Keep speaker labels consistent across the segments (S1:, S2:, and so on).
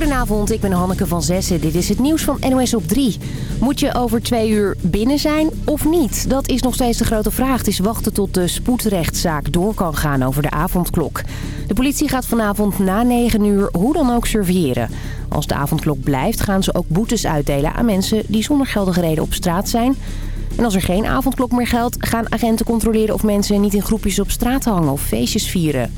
S1: Goedenavond, ik ben Hanneke van Zessen. Dit is het nieuws van NOS op 3. Moet je over twee uur binnen zijn of niet? Dat is nog steeds de grote vraag. Het is wachten tot de spoedrechtszaak door kan gaan over de avondklok. De politie gaat vanavond na 9 uur hoe dan ook surveilleren. Als de avondklok blijft gaan ze ook boetes uitdelen aan mensen die zonder geldige reden op straat zijn... En als er geen avondklok meer geldt, gaan agenten controleren of mensen niet in groepjes op straat hangen of feestjes vieren.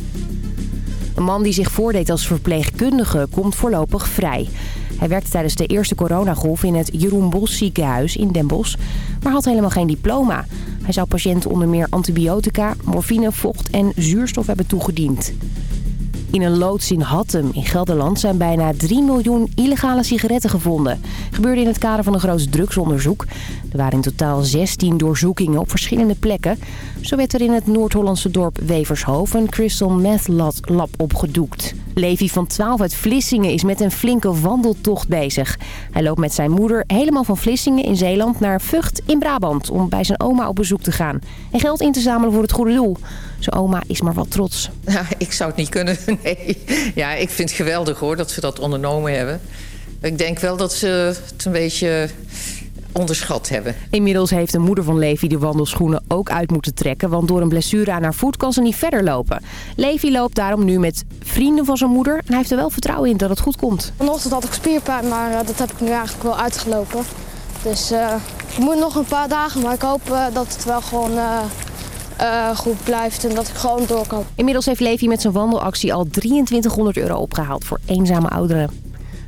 S1: Een man die zich voordeed als verpleegkundige komt voorlopig vrij. Hij werkte tijdens de eerste coronagolf in het Jeroen Bos ziekenhuis in Den Bosch, maar had helemaal geen diploma. Hij zou patiënten onder meer antibiotica, morfine, vocht en zuurstof hebben toegediend. In een loods in Hattem in Gelderland zijn bijna 3 miljoen illegale sigaretten gevonden. Gebeurde in het kader van een groot drugsonderzoek. Er waren in totaal 16 doorzoekingen op verschillende plekken. Zo werd er in het Noord-Hollandse dorp Wevershoofd een crystal meth lab opgedoekt. Levi van 12 uit Vlissingen is met een flinke wandeltocht bezig. Hij loopt met zijn moeder helemaal van Vlissingen in Zeeland naar Vught in Brabant... om bij zijn oma op bezoek te gaan. En geld in te zamelen voor het goede doel. Zijn oma is maar wat trots.
S2: Ja, ik zou het niet kunnen, nee. Ja, ik vind het geweldig hoor dat ze dat ondernomen hebben. Ik denk wel dat ze het een beetje onderschat hebben.
S1: Inmiddels heeft de moeder van Levi de wandelschoenen ook uit moeten trekken... want door een blessure aan haar voet kan ze niet verder lopen. Levi loopt daarom nu met vrienden van zijn moeder... en hij heeft er wel vertrouwen in dat het goed komt.
S3: Vanochtend had ik spierpijn, maar uh, dat heb ik nu eigenlijk wel uitgelopen. Dus uh, ik moet nog een paar dagen, maar ik hoop uh, dat het wel gewoon... Uh, goed blijft en dat ik gewoon door kan.
S1: Inmiddels heeft Levi met zijn wandelactie al 2300 euro opgehaald voor eenzame ouderen.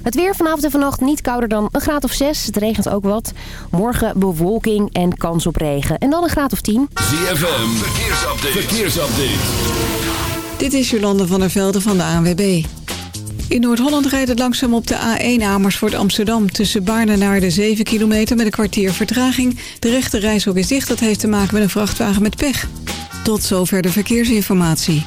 S1: Het weer vanavond en vannacht niet kouder dan een graad of 6. Het regent ook wat. Morgen bewolking en kans op regen. En dan een graad of 10.
S4: ZFM, verkeersupdate. verkeersupdate.
S5: Dit is Jolande van der Velde van de ANWB. In Noord-Holland rijdt het langzaam op de A1 Amersfoort Amsterdam... tussen Baarne naar de 7 kilometer met een kwartier vertraging. De rechte reishok is dicht, dat heeft te maken met een vrachtwagen met pech. Tot zover de verkeersinformatie.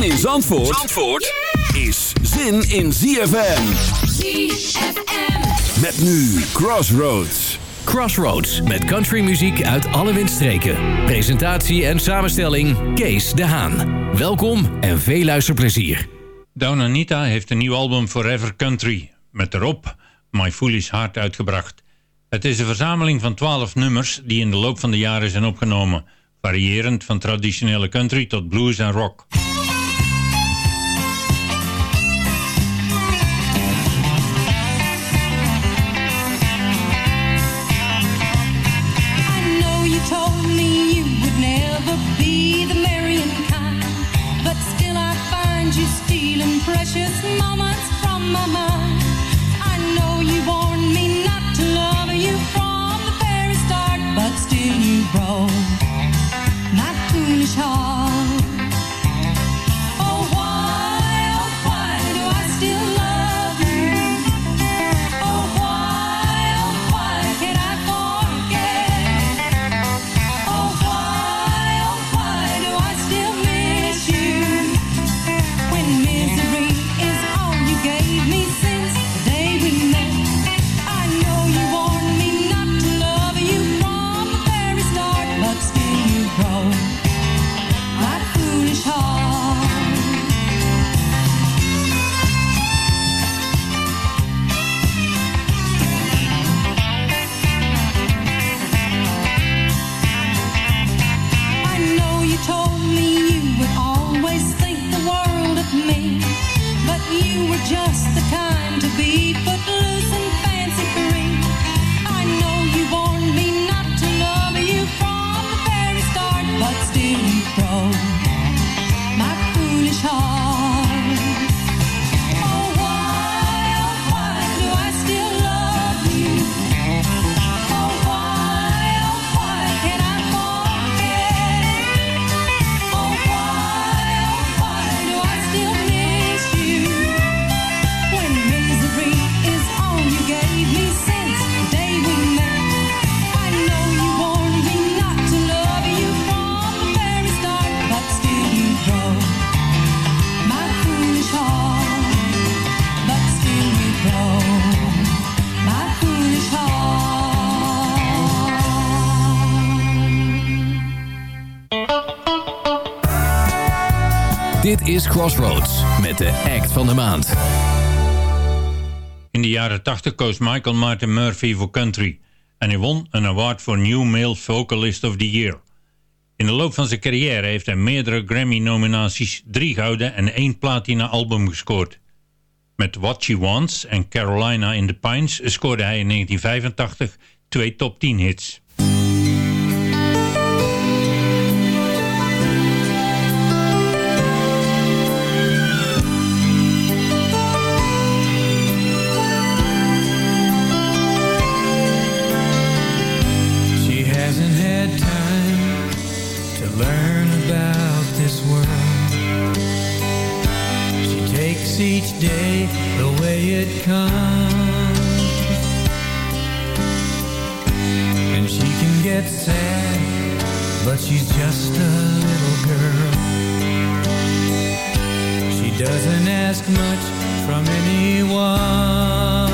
S4: Zin in Zandvoort, Zandvoort is zin in ZFM.
S6: ZFM.
S4: Met nu Crossroads.
S7: Crossroads met countrymuziek uit alle windstreken. Presentatie en samenstelling Kees de Haan. Welkom en veel luisterplezier.
S8: Down Anita heeft een nieuw album Forever Country, met erop My Foolish Heart uitgebracht. Het is een verzameling van twaalf nummers die in de loop van de jaren zijn opgenomen, variërend van traditionele country tot blues en rock.
S7: Crossroads met de act van de maand.
S8: In de jaren 80 koos Michael Martin Murphy voor country en hij won een award voor New Male Vocalist of the Year. In de loop van zijn carrière heeft hij meerdere Grammy-nominaties, drie gouden en één platina album gescoord. Met What She Wants en Carolina in the Pines scoorde hij in 1985 twee top 10 hits.
S9: each day the way it comes. And she can get sad But she's just a little girl. She doesn't ask much from anyone.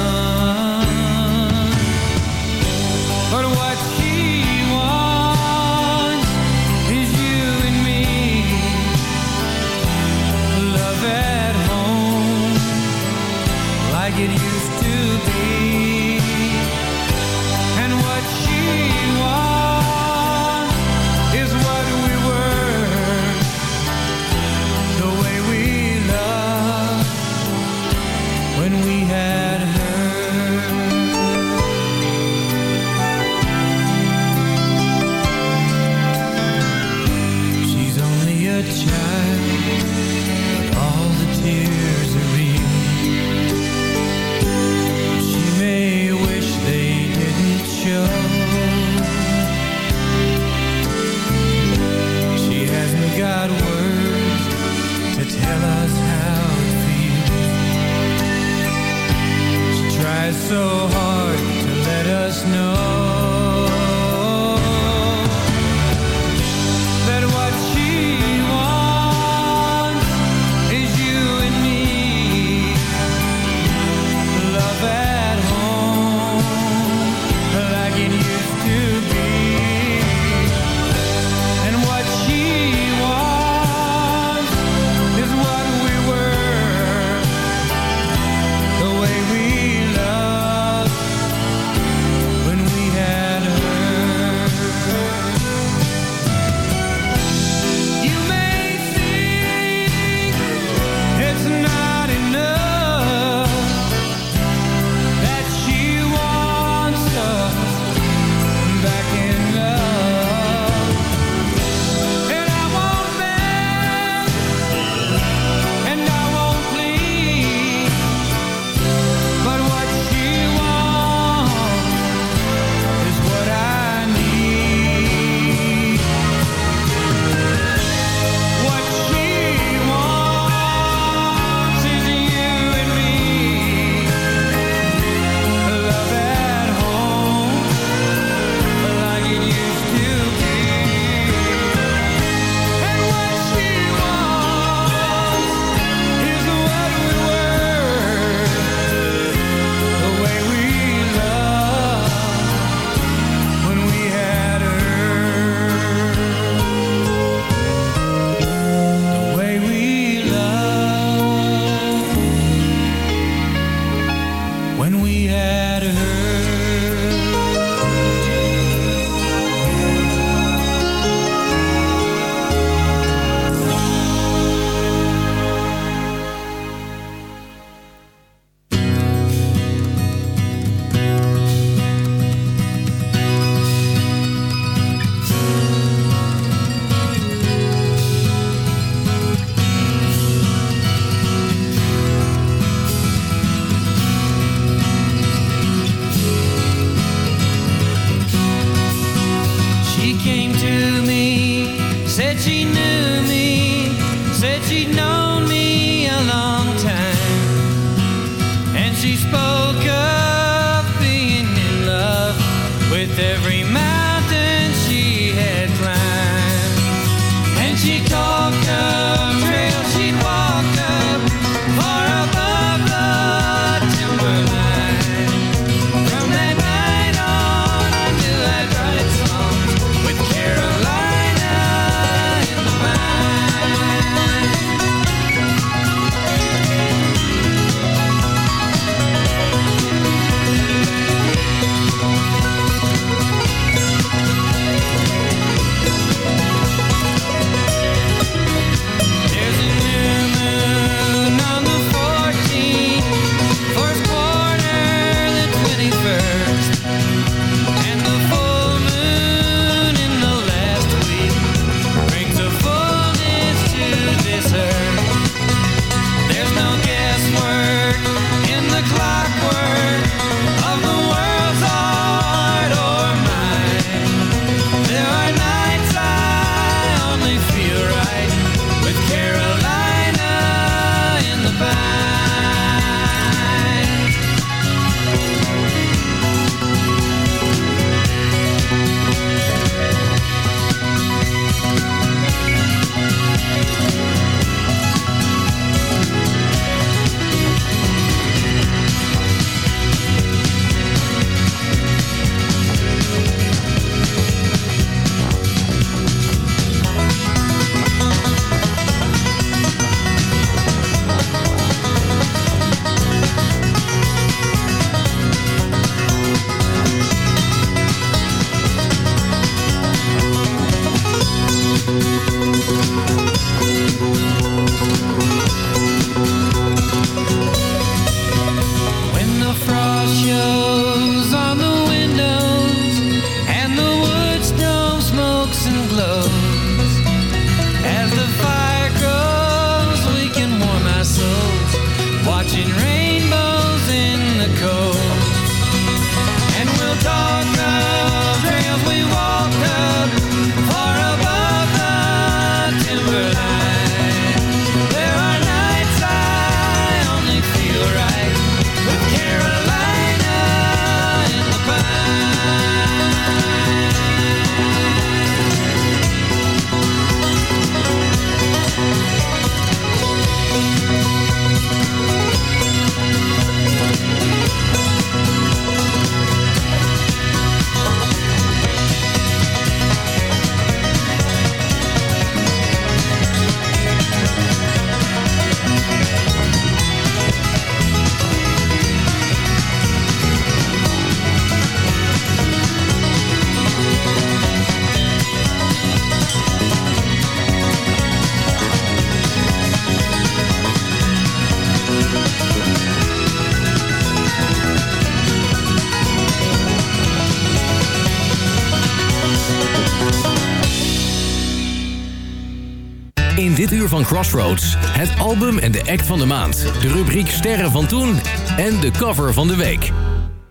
S7: Crossroads. Het album en de act van de maand. De rubriek Sterren van Toen en de cover van de week.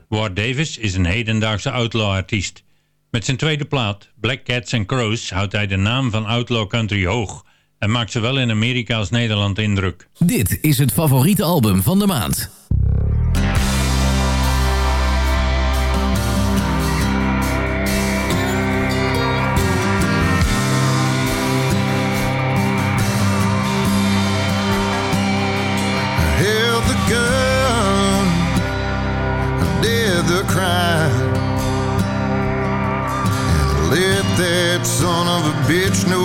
S8: Ward Davis is een hedendaagse outlaw-artiest. Met zijn tweede plaat, Black Cats and Crows, houdt hij de naam van outlaw country hoog... en maakt zowel in Amerika als Nederland indruk.
S7: Dit is het favoriete album van de maand.
S10: bitch no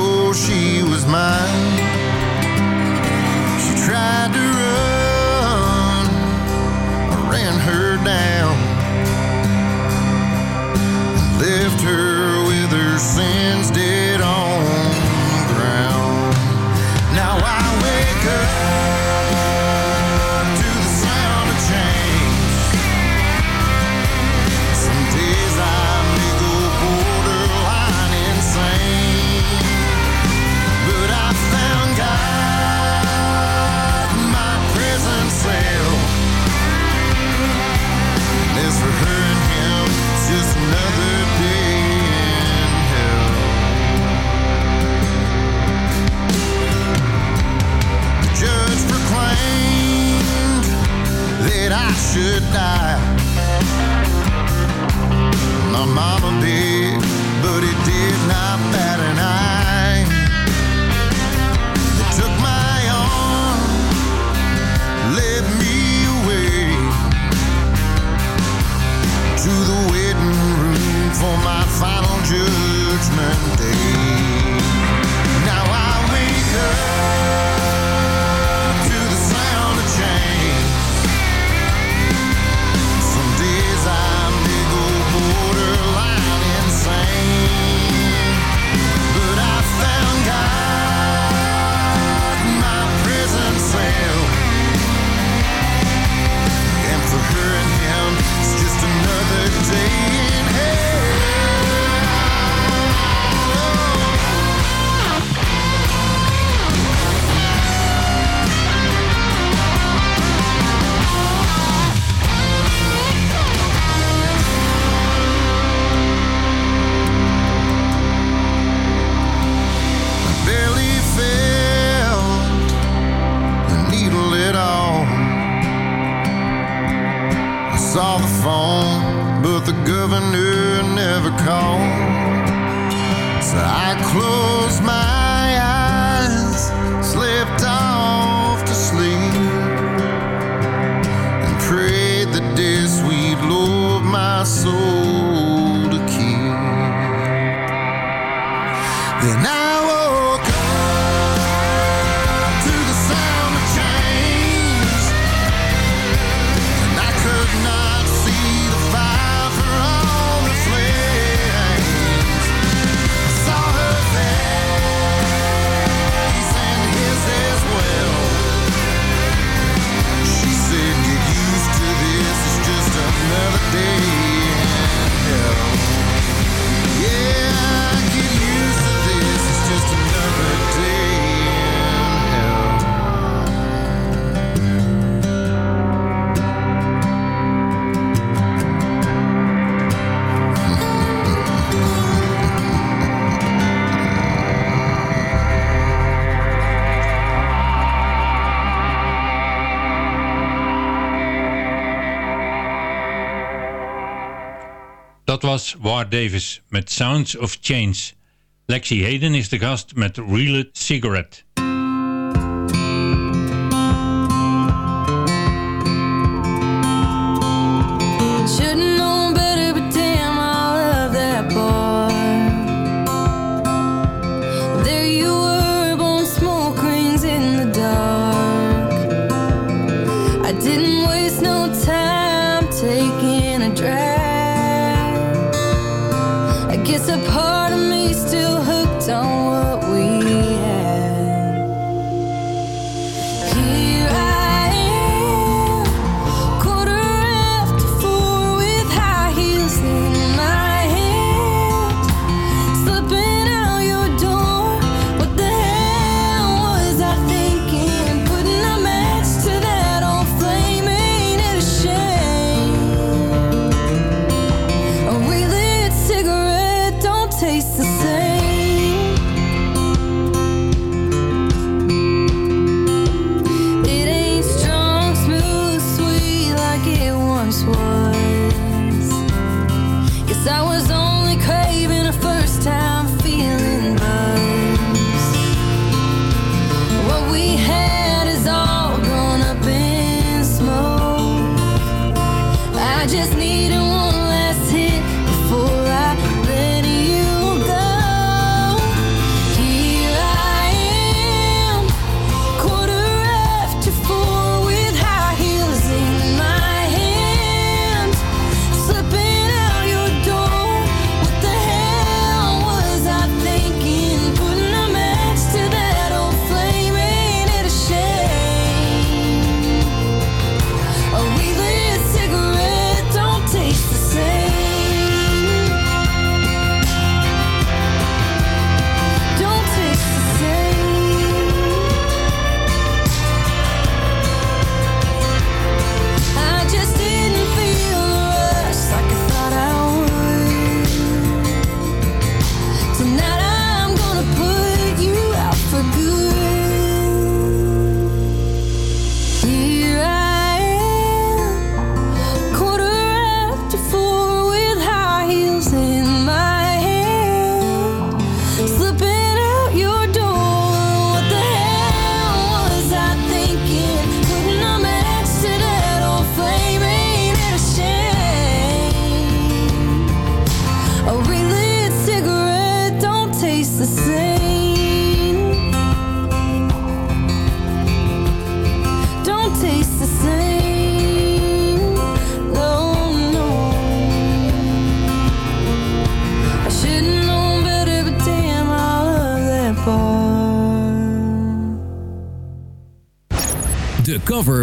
S10: sky was
S8: War Davis met Sounds of Change. Lexi Hayden is de gast met Real Cigarette.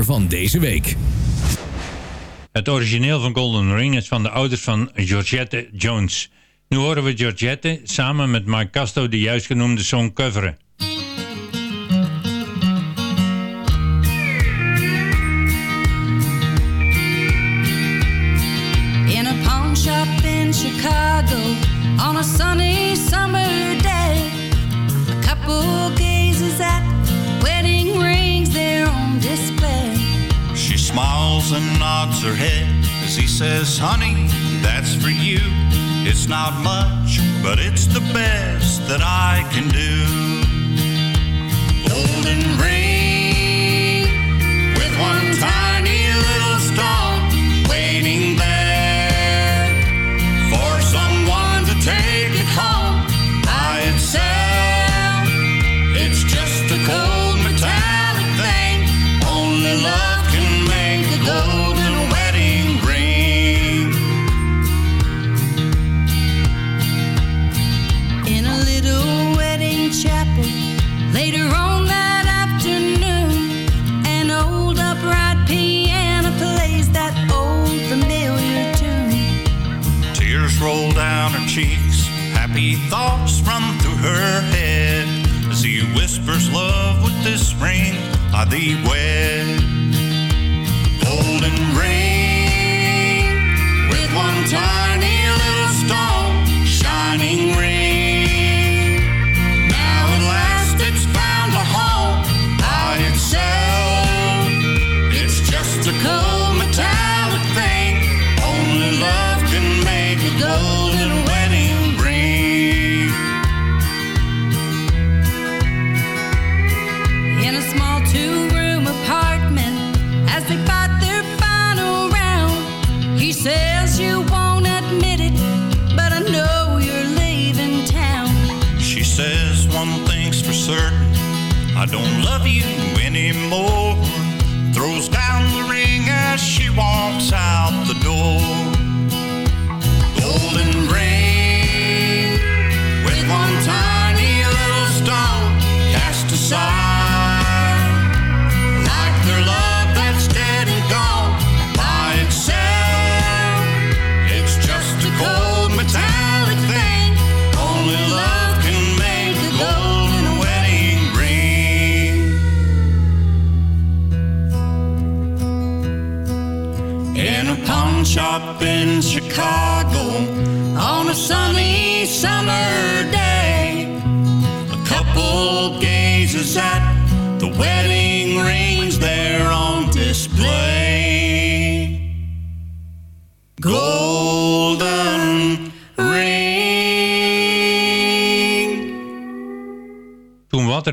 S11: van deze week.
S12: Het origineel van Golden Ring is van de ouders van Georgette Jones. Nu horen we Georgette samen met Mike Casto de juist genoemde song coveren.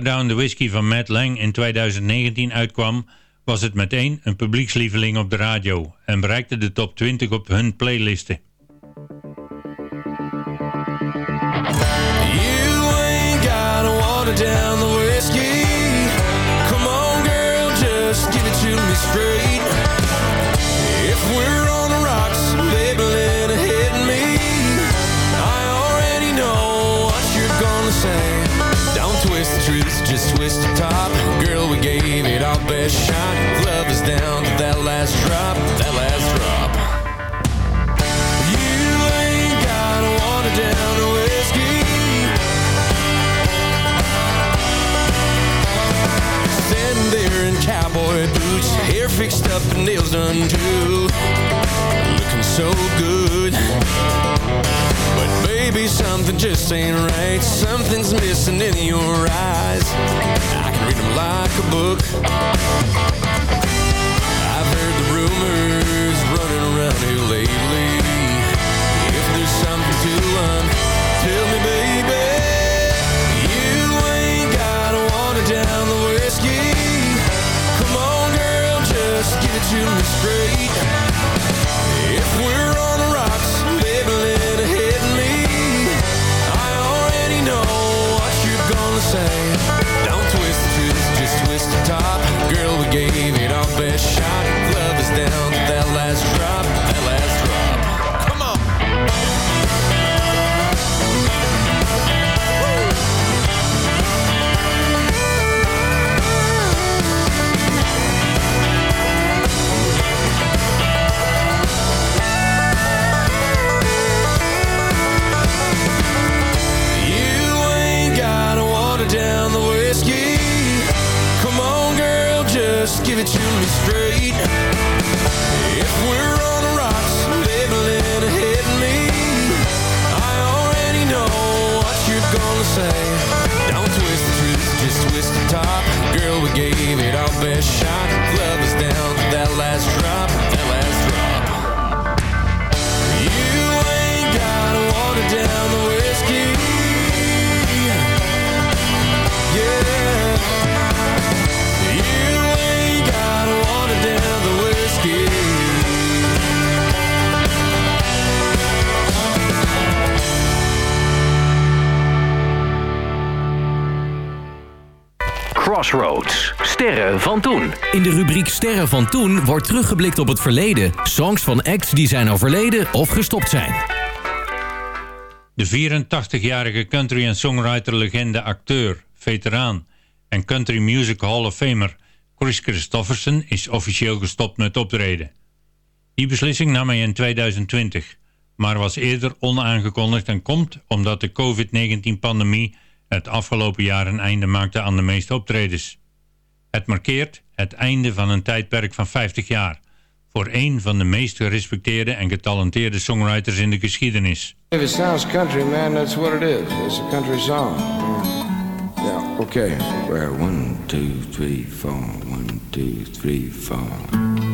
S8: Down the
S12: Whiskey van Matt Lang in 2019 uitkwam, was het meteen een publiekslieveling op de radio en bereikte de top 20 op hun playlisten.
S13: last shot. Love is down to that last drop That last drop. You ain't got water down whiskey. There in cowboy boots Hair fixed up and nails done too. Looking so good something just ain't right. Something's missing in your eyes. I can read them like a book. I've heard the rumors running around here lately. If there's something to learn, tell me baby. You ain't gotta water down the whiskey. Come on girl, just get it to me straight. If we're me straight.
S7: Crossroads. Sterren van toen. In de rubriek Sterren van toen wordt teruggeblikt op het verleden. Songs van acts die zijn overleden of gestopt zijn.
S8: De 84-jarige country- en songwriter-legende, acteur, veteraan en Country Music Hall of Famer Chris Christofferson is officieel gestopt met optreden. Die beslissing nam hij in 2020, maar was eerder onaangekondigd en komt omdat de COVID-19-pandemie het afgelopen jaar een einde maakte aan de meeste optredens. Het markeert het einde van een tijdperk van 50 jaar voor een van de meest gerespecteerde en getalenteerde songwriters in de geschiedenis.
S14: If it sounds country, man, that's what it is. It's a country song. Yeah, okay. Well, one, two, three, four. One, two, three, four.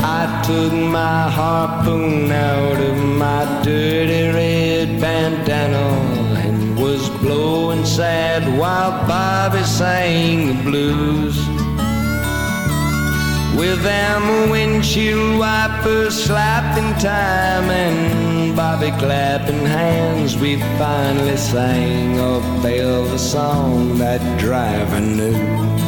S14: I took my harpoon out of my dirty red bandana and was blowing sad while Bobby sang the blues. With them windshield wipers slapping time and Bobby clapping hands, we finally sang a Belva song that driver knew.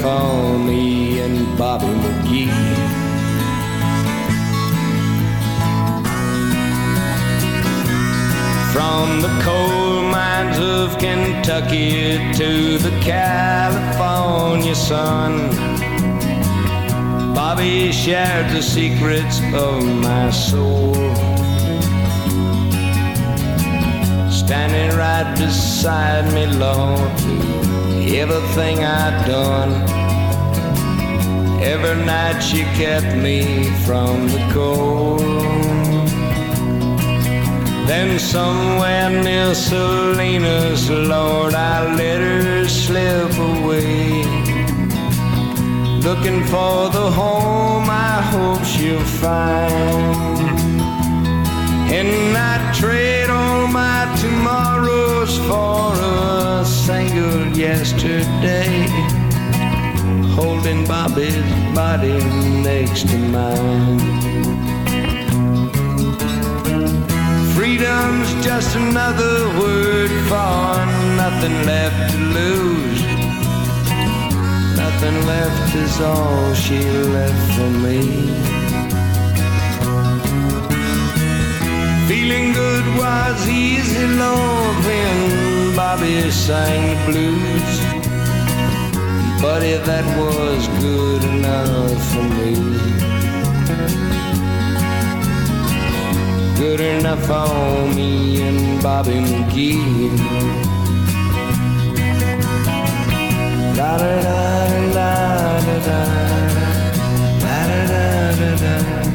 S14: For me and Bobby McGee. From the coal mines of Kentucky to the California sun, Bobby shared the secrets of my soul. Standing right beside me, Lord, everything I'd done. Every night she kept me from the cold. Then somewhere near Salinas, Lord, I let her slip away. Looking for the home I hope she'll find. And I trade all my tomorrows for a single yesterday. Holding Bobby's body next to mine. Freedom's just another word for nothing left to lose. Nothing left is all she left for me. Feeling good was easy, Lord, when Bobby sang the blues. Buddy, that was good enough for me. good enough for me and Bobby McGee. La da da da da da la da da da da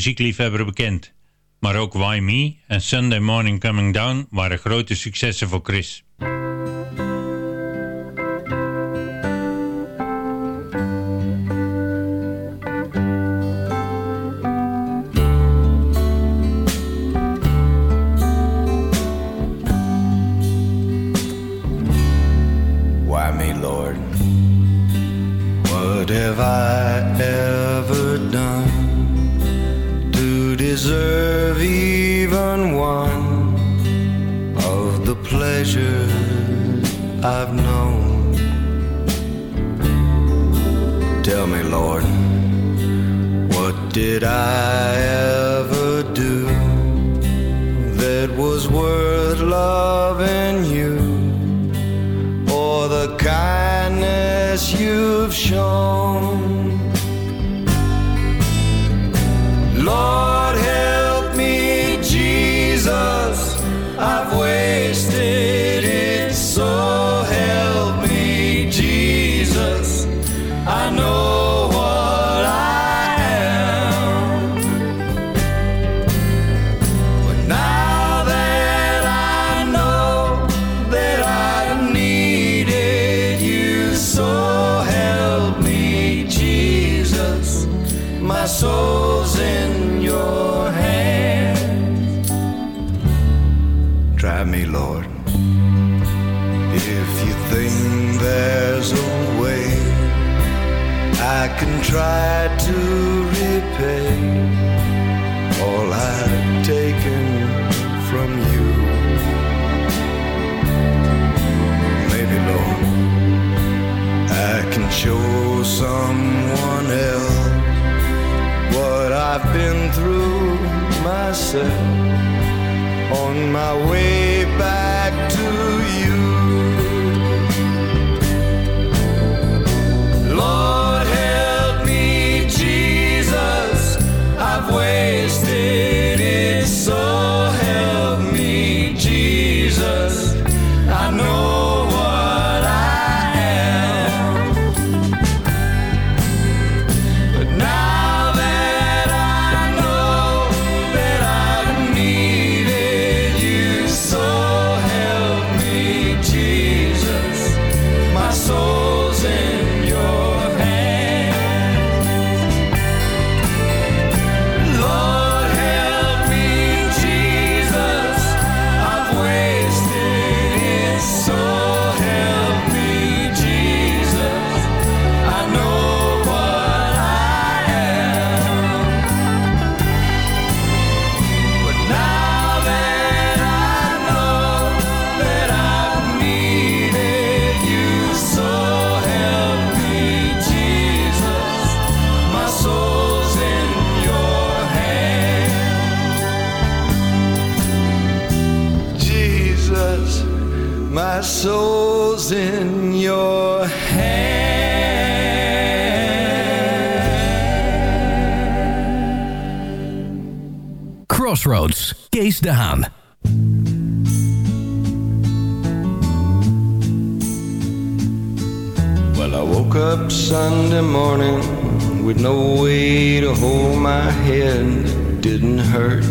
S14: muziekliefhebber bekend. Maar ook Why Me en Sunday Morning Coming Down waren grote successen voor Chris.
S15: Soul's in your hand.
S11: Crossroads, Kees de Haan.
S15: Well, I woke up Sunday morning with no way to hold my head. It didn't hurt.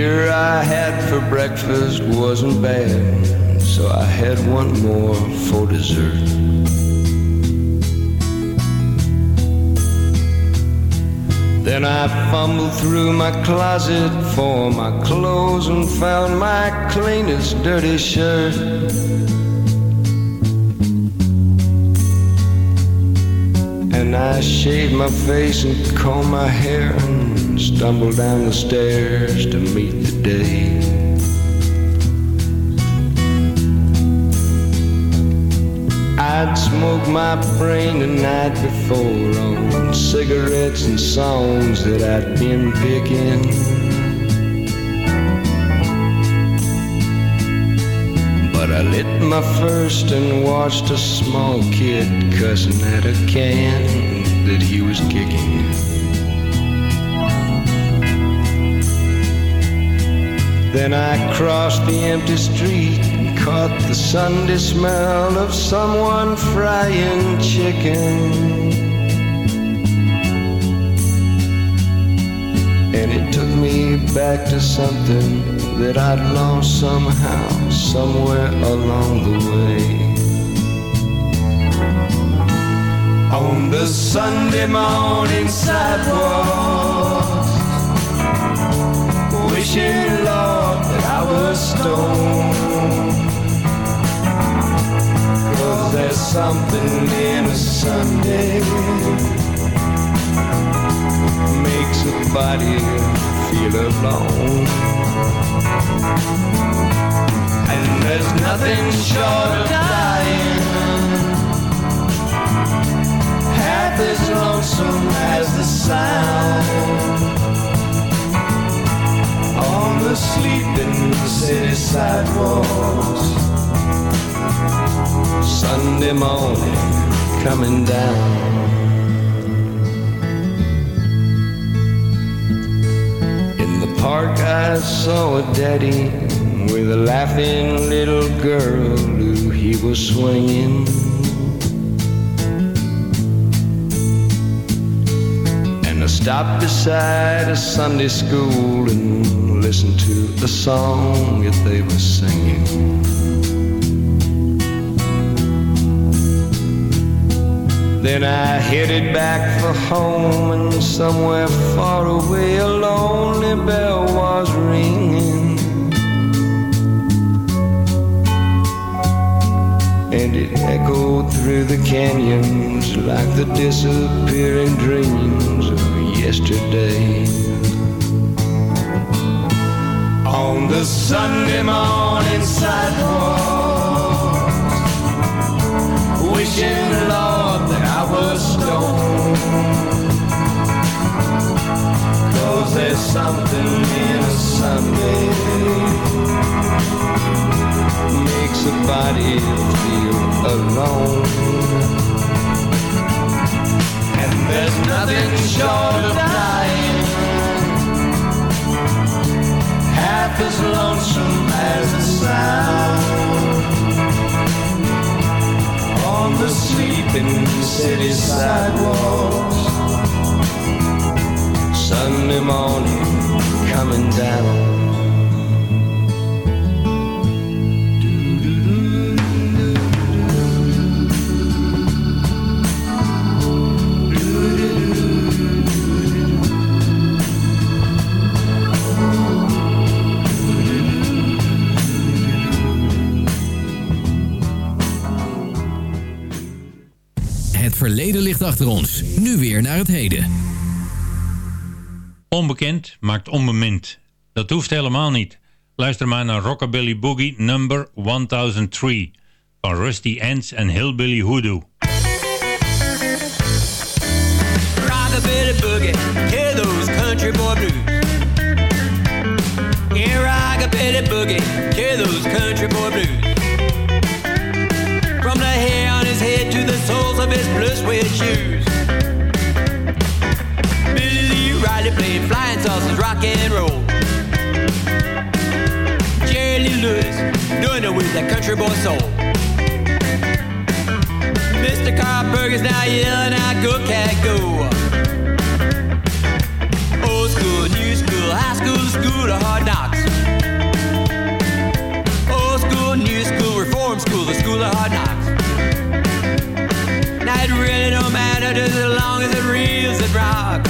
S15: Beer I had for breakfast wasn't bad, so I had one more for dessert. Then I fumbled through my closet for my clothes and found my cleanest dirty shirt. And I shaved my face and combed my hair and stumbled down the stairs to meet the day. I'd smoked my brain the night before on cigarettes and songs that I'd been picking. But I lit my first and watched a small kid cussing at a can that he was kicking.
S14: Then I crossed the empty street and caught the Sunday smell of someone frying chicken. And it took me back to something that I'd lost somehow, somewhere along the way. On the Sunday morning sidewalk, wishing, Stoned. Cause there's something in a Sunday makes a body feel alone. And there's nothing short of dying half as lonesome as the sound on the sleeping city sidewalks. Sunday morning coming down. In the park, I saw a daddy with a laughing little girl who he was swinging. Stopped beside a Sunday school and listened to the song that they were singing. Then I headed back for home, and somewhere far away a lonely bell was ringing. And it echoed through the canyons like the disappearing dreams yesterday. On the Sunday morning sidewalk, wishing, Lord, that I was stoned. Cause there's something in a Sunday makes a body feel alone. There's nothing short of dying half as lonesome as the sound on the sleeping city sidewalks. Sunday morning coming down.
S11: Verleden ligt achter ons. Nu weer naar het heden.
S8: Onbekend maakt onbemind. Dat hoeft helemaal niet. Luister maar naar Rockabilly Boogie number 1003 van Rusty Ends en Hillbilly Hoodoo.
S16: Rockabilly boogie, hear those country boy blues. Yeah, rockabilly boogie, hear those country boy blues. Soles of his blue suede shoes. Billy Riley played flying saucers, rock and roll. Jerry Lewis doing it with that country boy soul. Mr. Carl Perkins now yelling out, go cat go. Old school, new school, high school, school of hard knocks. Old school, new school, reform school, the school of hard knocks. Just as long as it reels and rock.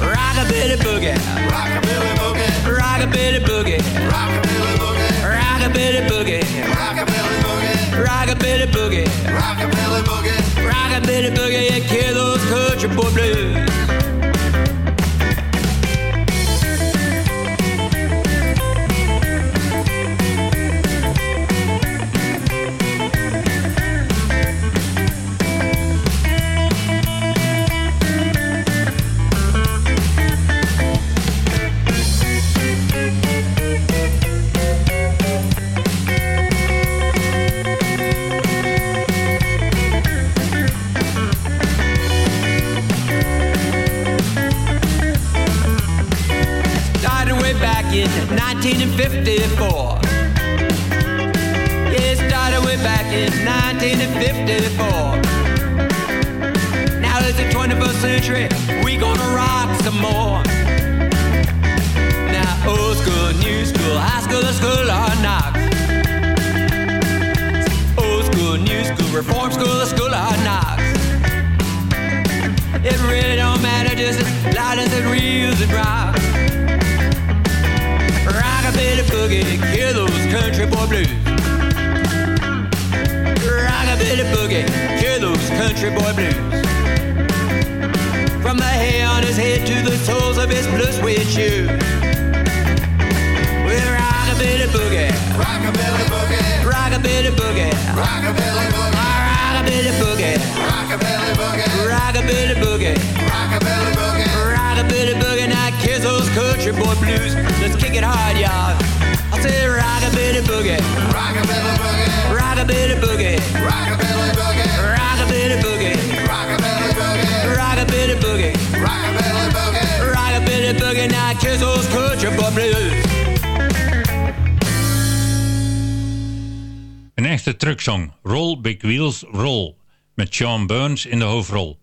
S16: Rockabilly boogie, Rock a billy boogie, rockabilly boogie, rockabilly boogie, rockabilly boogie, rockabilly boogie, rockabilly boogie, rockabilly boogie, rockabilly boogie. You hear those country boy blues. country boy blues. From the hair on his head to the soles of his blue suede shoes. We're rockabilly boogie, rockabilly boogie, rockabilly boogie, rockabilly boogie. Rockabilly boogie, rockabilly boogie, rockabilly boogie, rockabilly boogie, rockabilly boogie. Now kiss those country boy blues. Let's kick it hard, y'all. I said rockabilly boogie, rockabilly boogie, rockabilly boogie, rockabilly Rockabilly boogie. Rockabilly boogie. night chisel's those country blues.
S17: Een echte trucksong. Roll Big Wheels Roll. Met Sean Burns in de hoofdrol.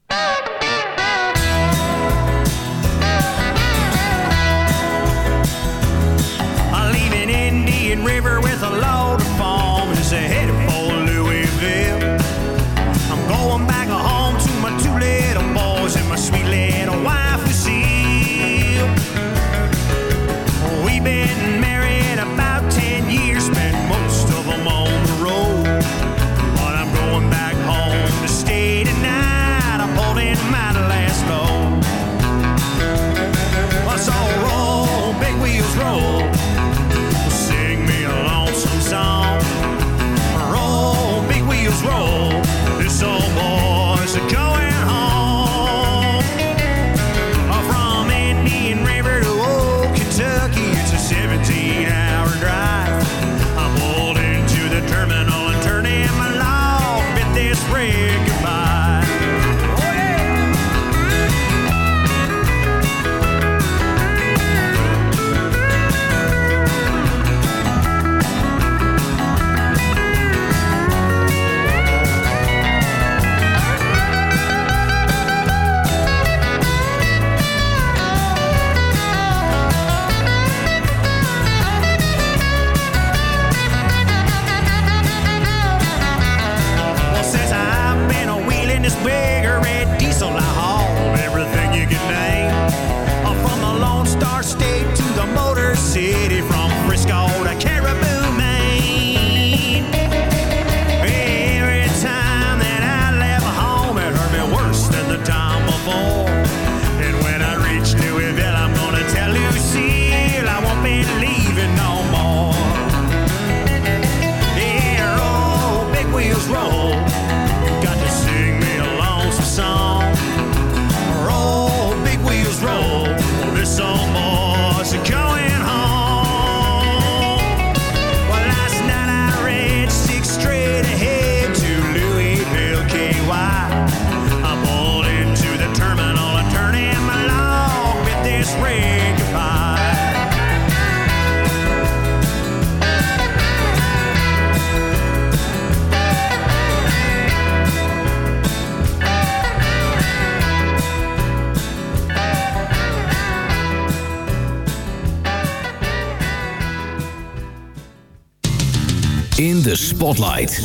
S11: Spotlight.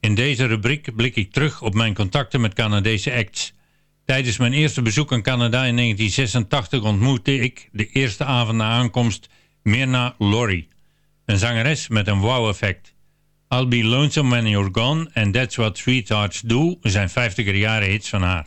S17: In deze rubriek blik ik terug op mijn contacten met Canadese acts. Tijdens mijn eerste bezoek aan Canada in 1986 ontmoette ik de eerste avond na aankomst Mirna Lorry, een zangeres met een wow-effect. I'll Be Lonesome When You're Gone and That's What Sweethearts Do zijn 50er jaren hits van haar.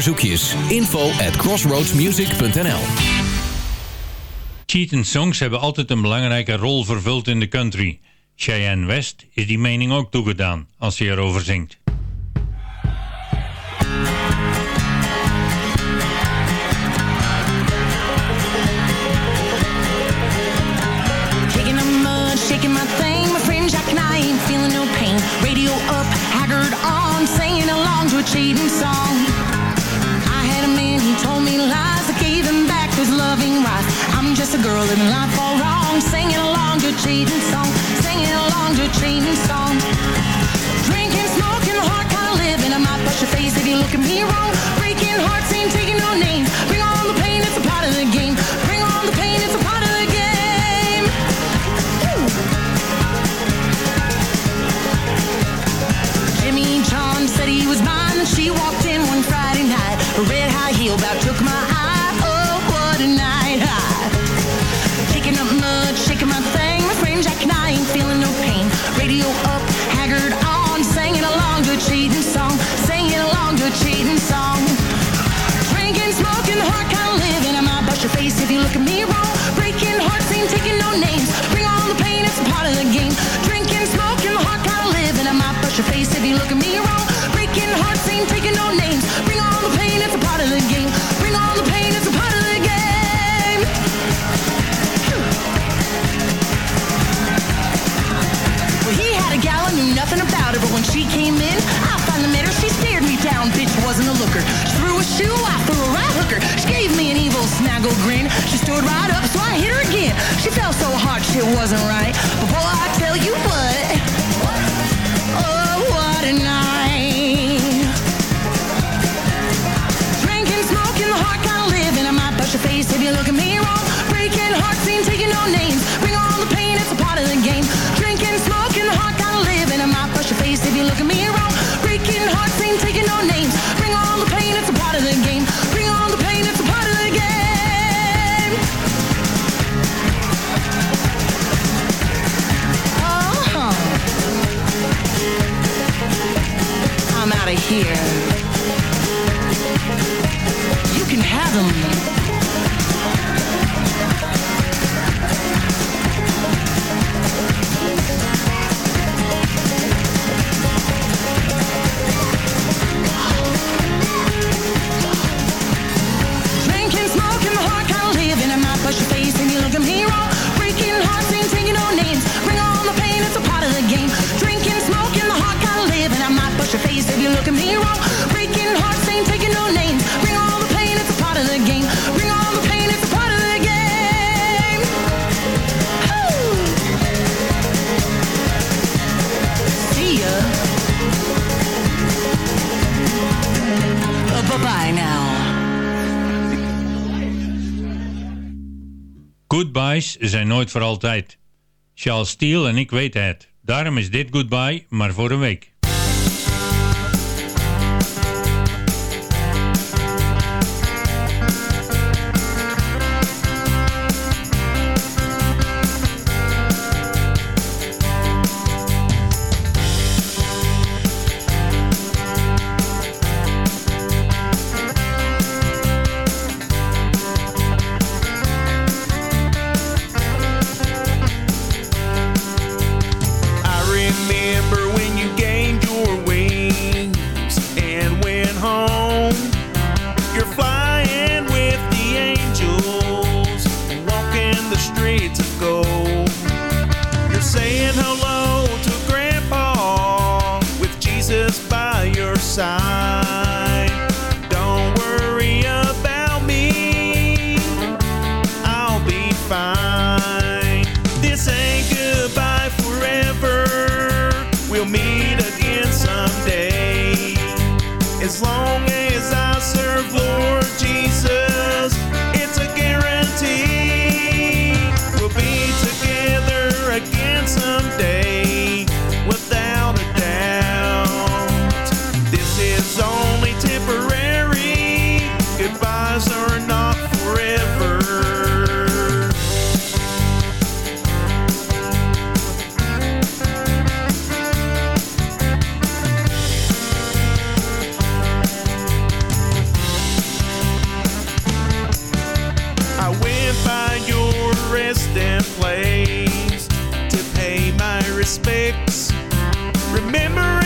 S7: verzoekjes. Info at crossroadsmusic.nl
S8: Cheat songs hebben altijd een belangrijke rol vervuld in de country. Cheyenne West is die mening ook toegedaan als hij erover zingt.
S1: taking no names. Bring on the pain, it's part of the game. Drinking. it wasn't right.
S8: Goodbyes zijn nooit voor altijd. Charles Steele en ik weten het. Daarom is dit goodbye maar voor een week.
S18: my place to pay my respects. Remember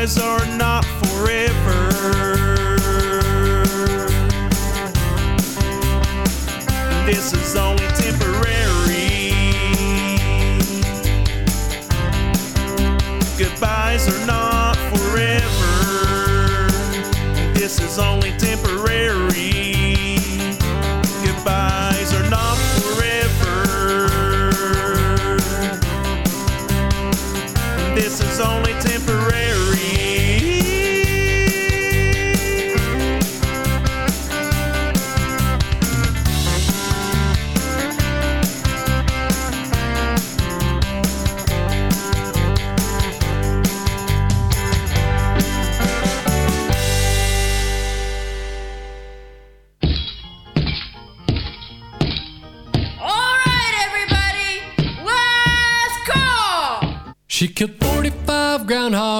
S18: skies are not forever. This is only temporary. Goodbyes are not forever. This is only temporary. Goodbyes are not forever. This is only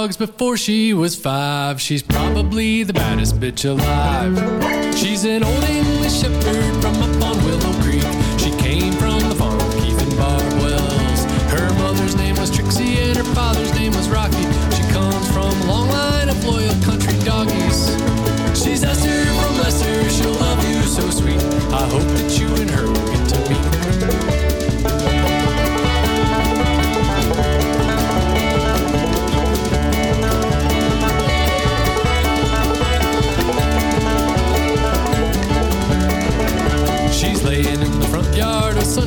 S19: dogs before she was five. She's probably the baddest bitch alive. She's an old English shepherd from up on Willow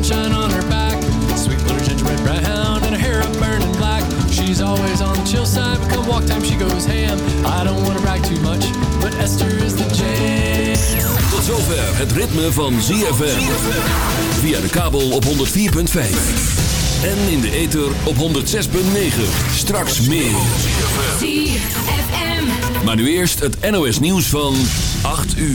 S19: sunshine on her back. Sweet little gingerbread brown and her hair up burning black. She's always on the chill side, but come walk time she goes ham. I don't wanna brag too much, but Esther is the jam.
S4: Tot zover het ritme van ZFM. Via de kabel op 104.5. En in de ether op 106.9. Straks meer.
S6: ZFM.
S4: Maar nu eerst het NOS nieuws van 8 uur.